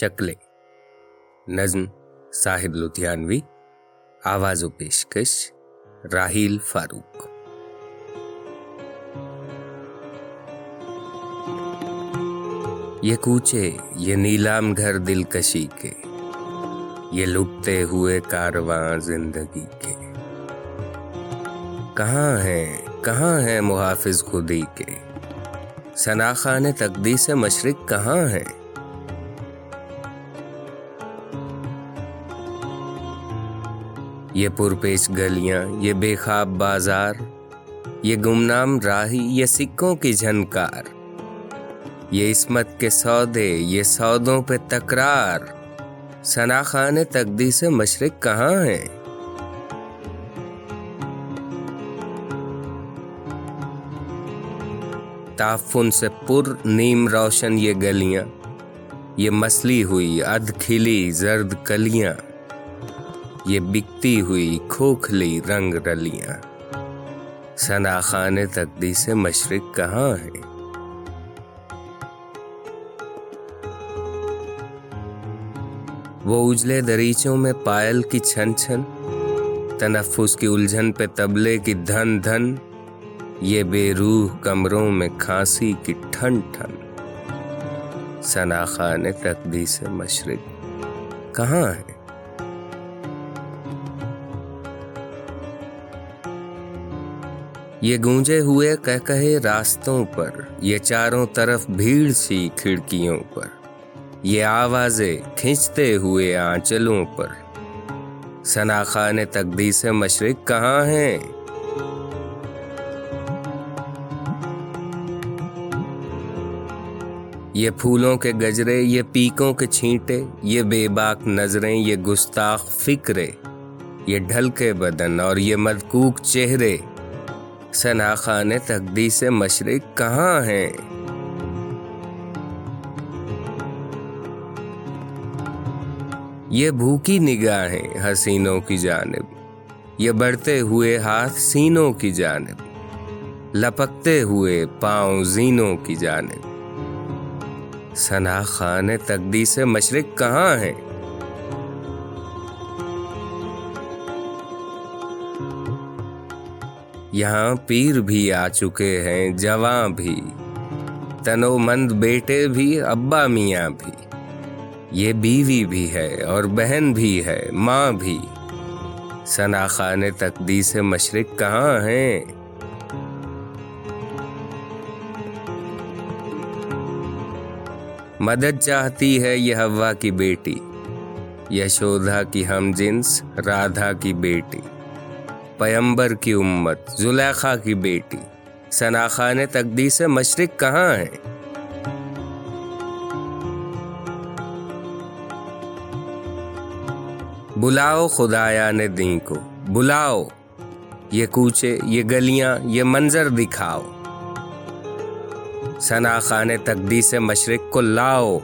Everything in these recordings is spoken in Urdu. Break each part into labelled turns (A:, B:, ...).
A: چکلے نظم صاحب لدھیانوی آواز و پیشکش، راہیل فاروق۔ یہ کوچے، یہ نیلام گھر دلکشی کے، یہ لٹتے ہوئے کارواں زندگی کے۔ کہاں ہیں کہاں ہیں محافظ خودی کے؟ سناخان تقدیس مشرق کہاں ہیں؟ یہ پرپیش گلیاں، یہ بے خواب بازار، یہ گمنام راہی، یہ سکوں کی جھنکار، یہ عصمت کے سودے، یہ سودوں پہ تکرار۔ سناخان تقدی سے مشرق کہاں ہیں تعفن سے پر نیم روشن یہ گلیاں، یہ مسلی ہوئی ادھ کھلی زرد کلیاں۔ یہ بکتی ہوئی کھوکھلی رنگ رلیاں سنا خان تقدی سے مشرق کہاں ہے؟ وہ اجلے دریچوں میں پائل کی چھن چھن، تنفس کی الجھن پہ تبلے کی دھن دھن، یہ بے روح کمروں میں کھانسی کی ٹھن ٹھن۔ سنا خان تقدی سے مشرق کہاں ہے؟ یہ گونجے ہوئے کہ کہے راستوں پر، یہ چاروں طرف بھیڑ سی کھڑکیوں پر۔ یہ آوازیں کھنچتے ہوئے آنچلوں پر۔ سنا خان تقدیس مشرق کہاں ہیں؟ یہ پھولوں کے گجرے، یہ پیکوں کے چھینٹے، یہ بے باک نظریں، یہ گستاخ فکرے۔ یہ ڈھل کے بدن اور یہ مدکوک چہرے۔ سنا خان تقدیس مشرق کہاں ہیں؟ یہ بھوکی نگاہیں حسینوں کی جانب، یہ بڑھتے ہوئے ہاتھ سینوں کی جانب، لپکتے ہوئے پاؤں زینوں کی جانب۔ سنا خان تقدیس مشرق کہاں ہیں؟ یہاں پیر بھی آ چکے ہیں جواں بھی۔ تنو مند بیٹے بھی، ابا میاں بھی۔ یہ بیوی بھی ہے اور بہن بھی ہے، ماں بھی۔ سنا خان تقدیس مشرق کہاں ہیں؟ مدد چاہتی ہے یہ ہوا کی بیٹی یشودا کی ہم جنس، رادھا کی بیٹی۔ پیمبر کی امت، زلیخا کی بیٹی۔ سناخان تقدیس مشرق کہاں ہے؟ بلاؤ خدایا نے دین کو۔ بلاؤ۔ یہ کوچے، یہ گلیاں، یہ منظر دکھاؤ۔ سنا خان تقدیس مشرق کو لاؤ۔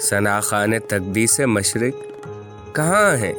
A: سنا خان تقدیس مشرق کہاں ہے؟